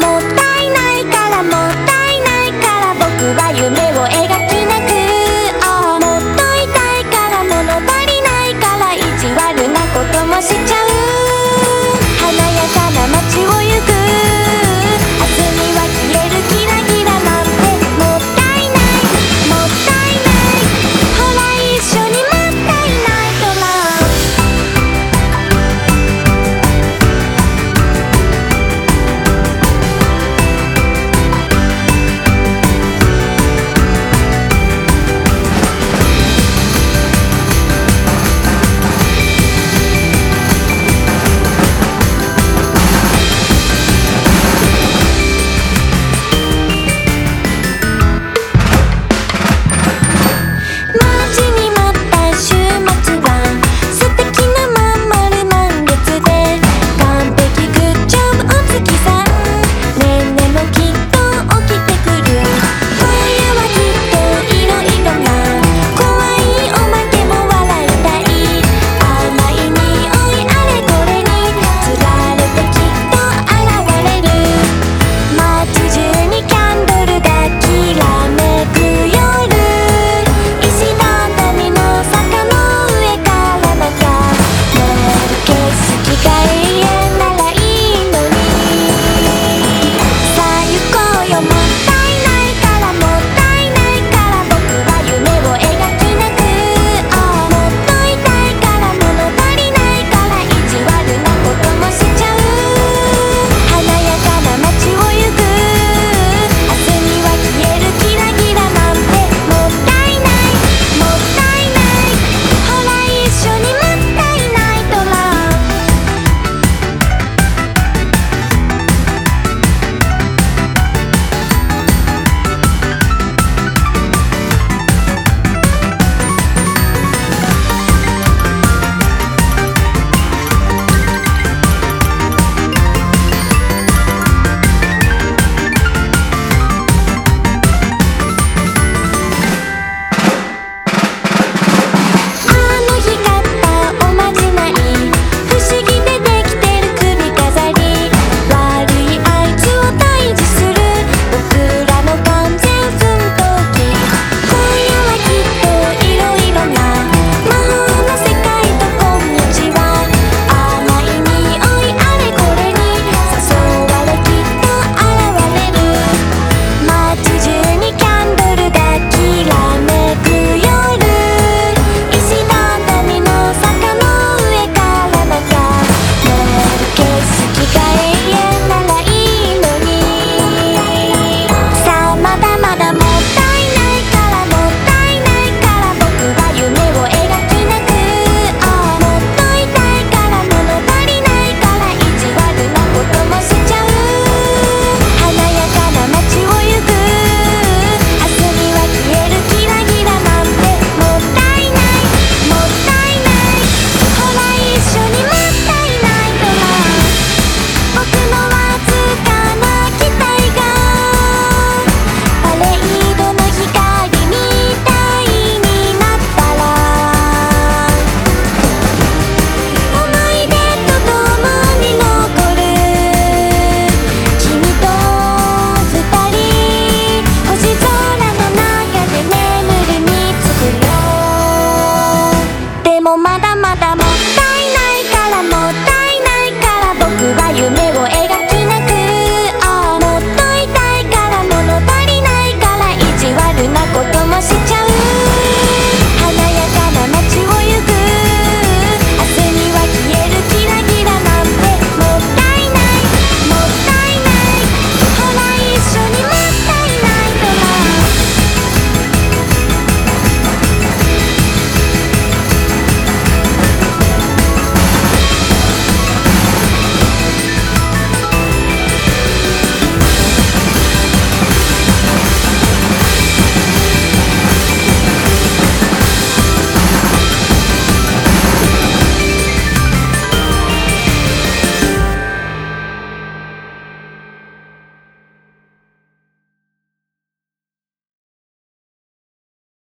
もったいない。